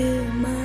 my